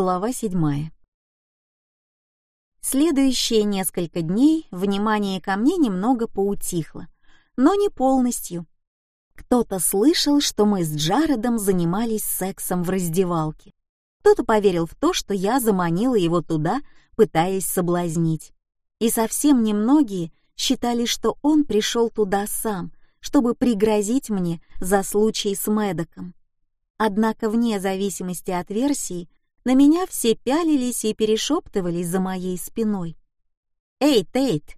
Глава седьмая. Следующие несколько дней внимание ко мне немного поутихло, но не полностью. Кто-то слышал, что мы с Джаредом занимались сексом в раздевалке. Кто-то поверил в то, что я заманила его туда, пытаясь соблазнить. И совсем немногие считали, что он пришел туда сам, чтобы пригрозить мне за случай с Медоком. Однако вне зависимости от версии, на меня все пялились и перешептывались за моей спиной. «Эй, Тейт,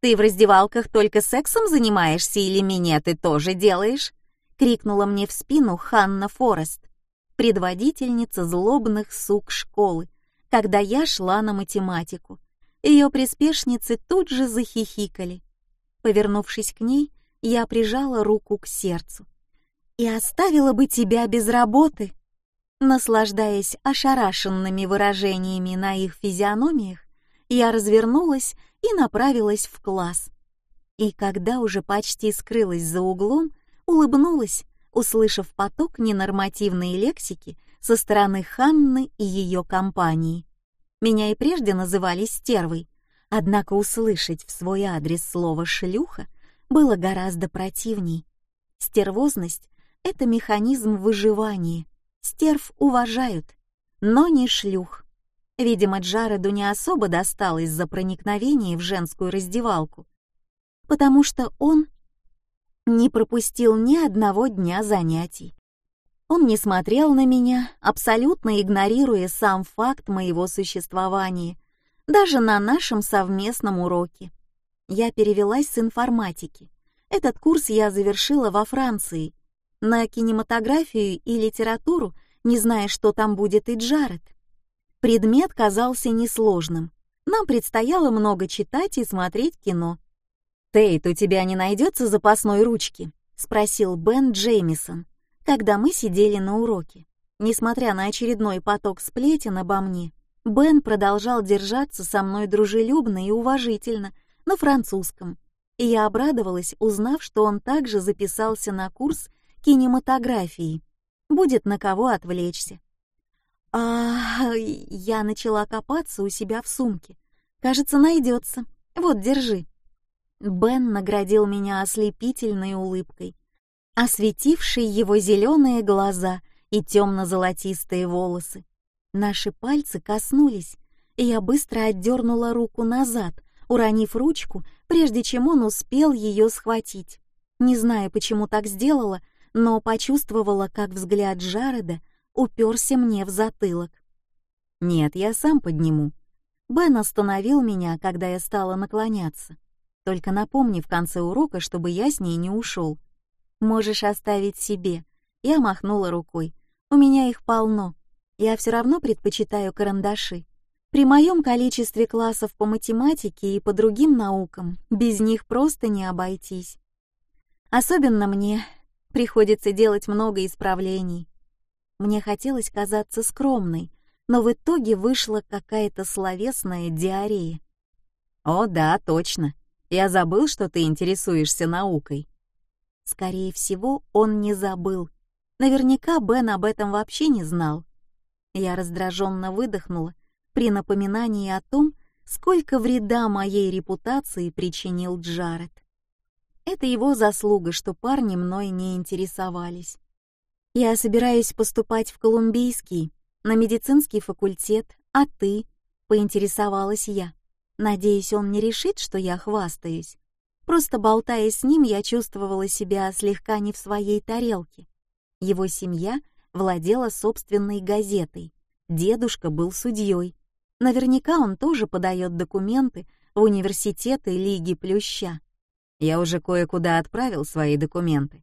ты в раздевалках только сексом занимаешься или меня ты тоже делаешь?» — крикнула мне в спину Ханна Форест, предводительница злобных сук школы, когда я шла на математику. Ее приспешницы тут же захихикали. Повернувшись к ней, я прижала руку к сердцу. «И оставила бы тебя без работы!» Наслаждаясь ошарашенными выражениями на их физиономиях, я развернулась и направилась в класс. И когда уже почти скрылась за углом, улыбнулась, услышав поток ненормативной лексики со стороны Ханны и ее компании. Меня и прежде называли стервой, однако услышать в свой адрес слово «шлюха» было гораздо противней. Стервозность — это механизм выживания. Стерв уважают, но не шлюх. Видимо, Джареду не особо досталось за проникновение в женскую раздевалку, потому что он не пропустил ни одного дня занятий. Он не смотрел на меня, абсолютно игнорируя сам факт моего существования, даже на нашем совместном уроке. Я перевелась с информатики. Этот курс я завершила во Франции. На кинематографию и литературу, не зная, что там будет и Джаред. Предмет казался несложным. Нам предстояло много читать и смотреть кино. «Тейт, у тебя не найдется запасной ручки?» — спросил Бен Джеймисон, когда мы сидели на уроке. Несмотря на очередной поток сплетен обо мне, Бен продолжал держаться со мной дружелюбно и уважительно на французском, и я обрадовалась, узнав, что он также записался на курс кинематографии. Будет на кого отвлечься. А я начала копаться у себя в сумке. Кажется, найдется. Вот, держи. Бен наградил меня ослепительной улыбкой, осветившей его зеленые глаза и темно-золотистые волосы. Наши пальцы коснулись, и я быстро отдернула руку назад, уронив ручку, прежде чем он успел ее схватить. Не знаю, почему так сделала, но почувствовала, как взгляд Джареда уперся мне в затылок. «Нет, я сам подниму». Бен остановил меня, когда я стала наклоняться. Только напомни в конце урока, чтобы я с ней не ушел. Можешь оставить себе. Я махнула рукой. У меня их полно. Я все равно предпочитаю карандаши. При моем количестве классов по математике и по другим наукам без них просто не обойтись. Особенно мне приходится делать много исправлений. Мне хотелось казаться скромной, но в итоге вышла какая-то словесная диарея. «О да, точно. Я забыл, что ты интересуешься наукой». Скорее всего, он не забыл. Наверняка Бен об этом вообще не знал. Я раздраженно выдохнула при напоминании о том, сколько вреда моей репутации причинил Джаред. Это его заслуга, что парни мной не интересовались. Я собираюсь поступать в Колумбийский, на медицинский факультет, а ты? Поинтересовалась я. Надеюсь, он не решит, что я хвастаюсь. Просто болтая с ним, я чувствовала себя слегка не в своей тарелке. Его семья владела собственной газетой. Дедушка был судьей. Наверняка он тоже подает документы в университеты Лиги Плюща. Я уже кое-куда отправил свои документы.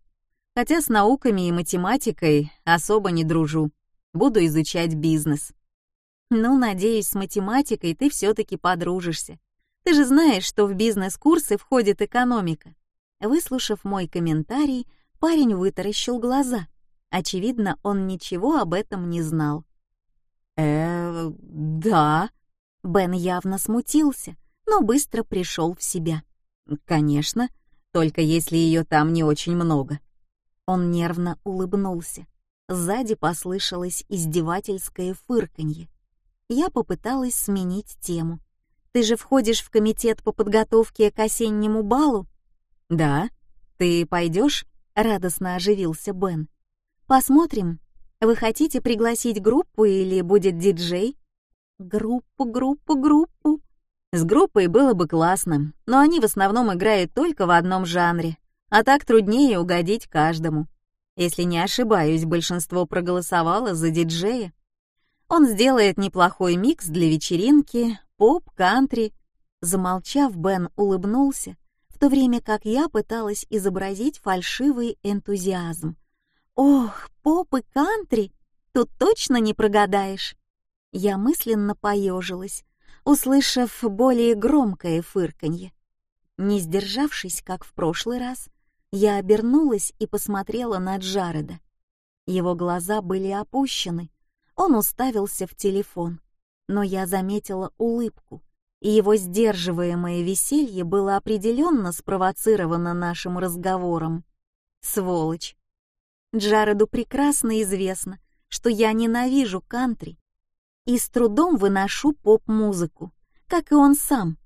Хотя с науками и математикой особо не дружу. Буду изучать бизнес. Ну, надеюсь, с математикой ты все-таки подружишься. Ты же знаешь, что в бизнес-курсы входит экономика. Выслушав мой комментарий, парень вытаращил глаза. Очевидно, он ничего об этом не знал. э да». Бен явно смутился, но быстро пришел в себя. «Конечно, только если ее там не очень много». Он нервно улыбнулся. Сзади послышалось издевательское фырканье. Я попыталась сменить тему. «Ты же входишь в комитет по подготовке к осеннему балу?» «Да. Ты пойдешь?» — радостно оживился Бен. «Посмотрим. Вы хотите пригласить группу или будет диджей?» «Группу, группу, группу». С группой было бы классно, но они в основном играют только в одном жанре, а так труднее угодить каждому. Если не ошибаюсь, большинство проголосовало за диджея. Он сделает неплохой микс для вечеринки, поп, кантри. Замолчав, Бен улыбнулся, в то время как я пыталась изобразить фальшивый энтузиазм. «Ох, поп и кантри! Тут точно не прогадаешь!» Я мысленно поежилась, услышав более громкое фырканье. Не сдержавшись, как в прошлый раз, я обернулась и посмотрела на Джареда. Его глаза были опущены, он уставился в телефон, но я заметила улыбку, и его сдерживаемое веселье было определенно спровоцировано нашим разговором. Сволочь! Джареду прекрасно известно, что я ненавижу кантри и с трудом выношу поп-музыку, как и он сам.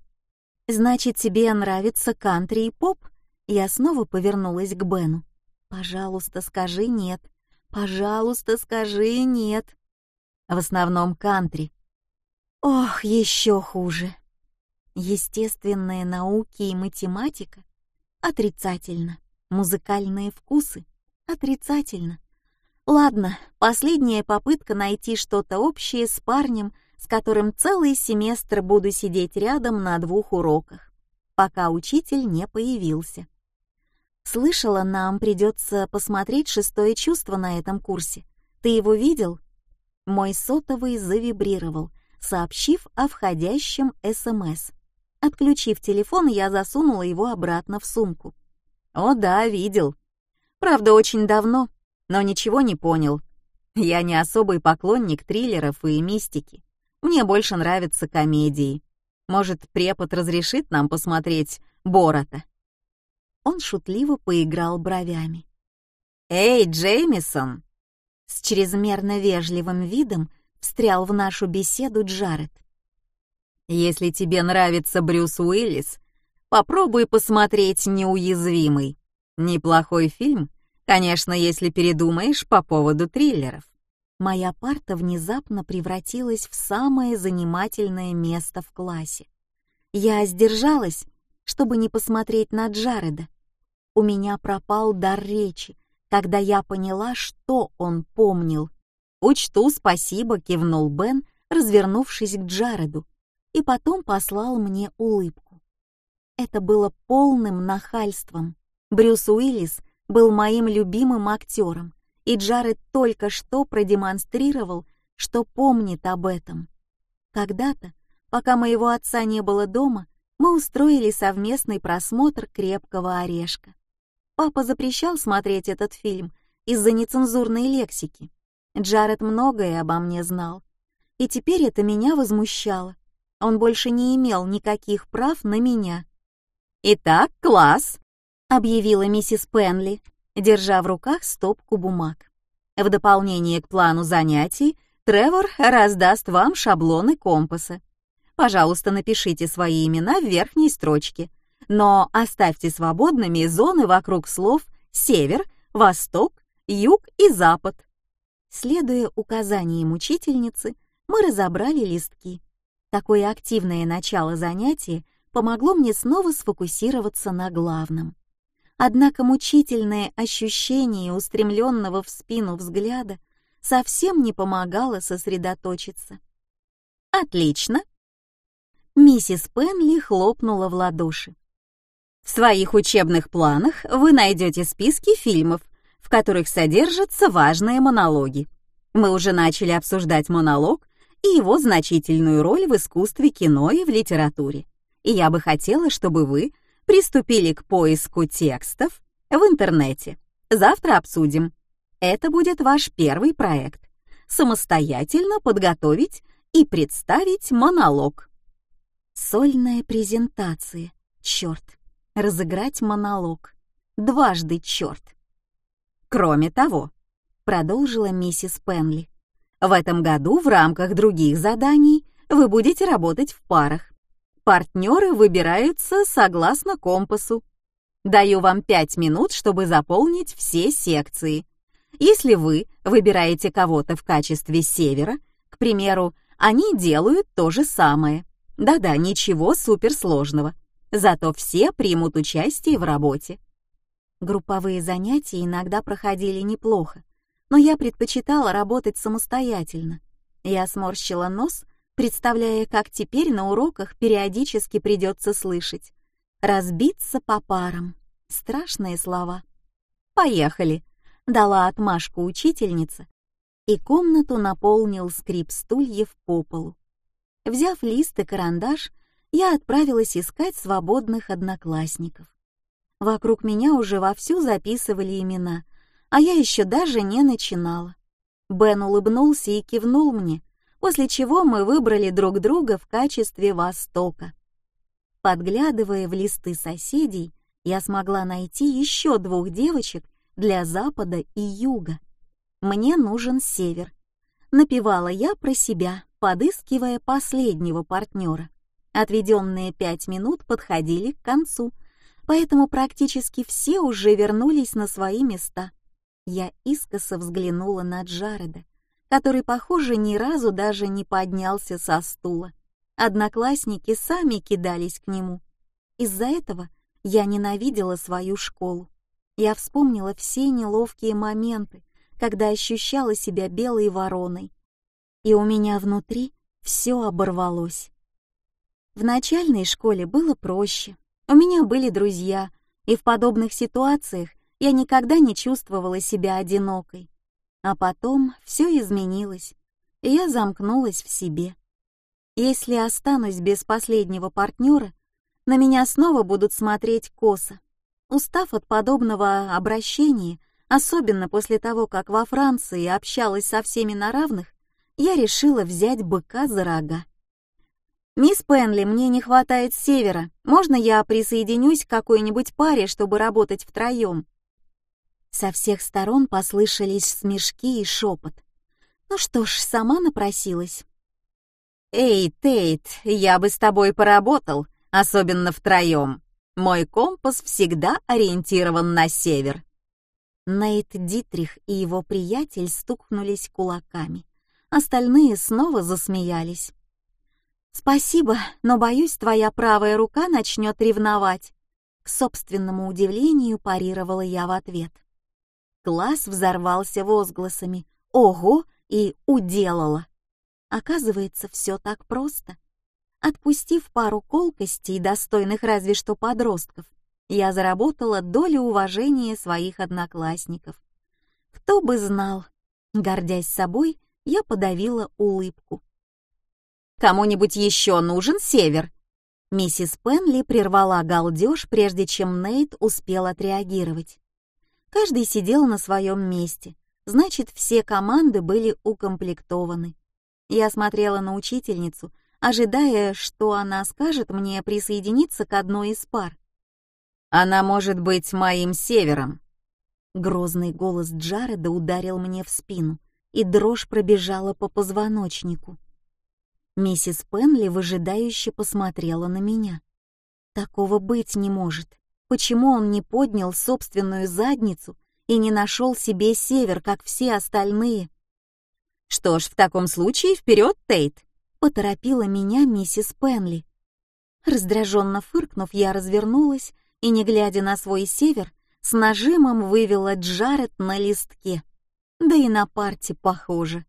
Значит, тебе нравится кантри и поп? Я снова повернулась к Бену. Пожалуйста, скажи нет. Пожалуйста, скажи нет в основном кантри. Ох, еще хуже. Естественные науки и математика — отрицательно. Музыкальные вкусы — отрицательно. Ладно, последняя попытка найти что-то общее с парнем, с которым целый семестр буду сидеть рядом на двух уроках, пока учитель не появился. Слышала, нам придется посмотреть шестое чувство на этом курсе. Ты его видел? Мой сотовый завибрировал, сообщив о входящем СМС. Отключив телефон, я засунула его обратно в сумку. «О да, видел. Правда, очень давно, но ничего не понял. Я не особый поклонник триллеров и мистики. Мне больше нравятся комедии. Может, препод разрешит нам посмотреть Борота?» Он шутливо поиграл бровями. «Эй, Джеймисон, с чрезмерно вежливым видом встрял в нашу беседу Джаред. «Если тебе нравится Брюс Уиллис, попробуй посмотреть «Неуязвимый». Неплохой фильм, конечно, если передумаешь по поводу триллеров». Моя парта внезапно превратилась в самое занимательное место в классе. Я сдержалась, чтобы не посмотреть на Джареда. У меня пропал дар речи, когда я поняла, что он помнил. «Учту, спасибо», — кивнул Бен, развернувшись к Джареду, и потом послал мне улыбку. Это было полным нахальством. Брюс Уиллис был моим любимым актером, и Джаред только что продемонстрировал, что помнит об этом. Когда-то, пока моего отца не было дома, мы устроили совместный просмотр «Крепкого орешка». Папа запрещал смотреть этот фильм из-за нецензурной лексики. Джаред многое обо мне знал. И теперь это меня возмущало. Он больше не имел никаких прав на меня. «Итак, класс!» — объявила миссис Пенли, держа в руках стопку бумаг. В дополнение к плану занятий Тревор раздаст вам шаблоны компаса. Пожалуйста, напишите свои имена в верхней строчке — но оставьте свободными зоны вокруг слов «север», «восток», «юг» и «запад». Следуя указаниям учительницы, мы разобрали листки. Такое активное начало занятия помогло мне снова сфокусироваться на главном. Однако мучительное ощущение устремленного в спину взгляда совсем не помогало сосредоточиться. «Отлично!» Миссис Пенли хлопнула в ладоши. В своих учебных планах вы найдете списки фильмов, в которых содержатся важные монологи. Мы уже начали обсуждать монолог и его значительную роль в искусстве кино и в литературе. И я бы хотела, чтобы вы приступили к поиску текстов в интернете. Завтра обсудим. Это будет ваш первый проект. Самостоятельно подготовить и представить монолог. Сольная презентация. Черт разыграть монолог. Дважды черт. Кроме того, продолжила миссис Пенли, В этом году в рамках других заданий вы будете работать в парах. Партнеры выбираются согласно компасу. Даю вам пять минут, чтобы заполнить все секции. Если вы выбираете кого-то в качестве севера, к примеру, они делают то же самое. Да-да, ничего суперсложного. Зато все примут участие в работе. Групповые занятия иногда проходили неплохо, но я предпочитала работать самостоятельно. Я сморщила нос, представляя, как теперь на уроках периодически придется слышать «разбиться по парам». Страшные слова. «Поехали», — дала отмашку учительница, и комнату наполнил скрип стульев по полу. Взяв лист и карандаш, я отправилась искать свободных одноклассников. Вокруг меня уже вовсю записывали имена, а я еще даже не начинала. Бен улыбнулся и кивнул мне, после чего мы выбрали друг друга в качестве Востока. Подглядывая в листы соседей, я смогла найти еще двух девочек для Запада и Юга. Мне нужен Север. Напевала я про себя, подыскивая последнего партнера. Отведенные пять минут подходили к концу, поэтому практически все уже вернулись на свои места. Я искоса взглянула на Джареда, который, похоже, ни разу даже не поднялся со стула. Одноклассники сами кидались к нему. Из-за этого я ненавидела свою школу. Я вспомнила все неловкие моменты, когда ощущала себя белой вороной. И у меня внутри все оборвалось. В начальной школе было проще. У меня были друзья, и в подобных ситуациях я никогда не чувствовала себя одинокой. А потом все изменилось, и я замкнулась в себе. Если останусь без последнего партнера, на меня снова будут смотреть косо. Устав от подобного обращения, особенно после того, как во Франции общалась со всеми на равных, я решила взять быка за рога. «Мисс Пенли, мне не хватает севера. Можно я присоединюсь к какой-нибудь паре, чтобы работать втроем?» Со всех сторон послышались смешки и шепот. Ну что ж, сама напросилась. «Эй, Тейт, я бы с тобой поработал, особенно втроем. Мой компас всегда ориентирован на север». Нейт Дитрих и его приятель стукнулись кулаками. Остальные снова засмеялись. «Спасибо, но, боюсь, твоя правая рука начнет ревновать». К собственному удивлению парировала я в ответ. Класс взорвался возгласами «Ого!» и «Уделала!». Оказывается, все так просто. Отпустив пару колкостей, достойных разве что подростков, я заработала долю уважения своих одноклассников. Кто бы знал, гордясь собой, я подавила улыбку. «Кому-нибудь еще нужен север?» Миссис Пенли прервала галдеж, прежде чем Нейт успел отреагировать. Каждый сидел на своем месте, значит, все команды были укомплектованы. Я смотрела на учительницу, ожидая, что она скажет мне присоединиться к одной из пар. «Она может быть моим севером». Грозный голос Джареда ударил мне в спину, и дрожь пробежала по позвоночнику. Миссис Пенли выжидающе посмотрела на меня. Такого быть не может. Почему он не поднял собственную задницу и не нашел себе север, как все остальные? Что ж, в таком случае вперед, Тейт, поторопила меня миссис Пенли. Раздраженно фыркнув, я развернулась и, не глядя на свой север, с нажимом вывела Джаред на листке. Да и на парте похоже.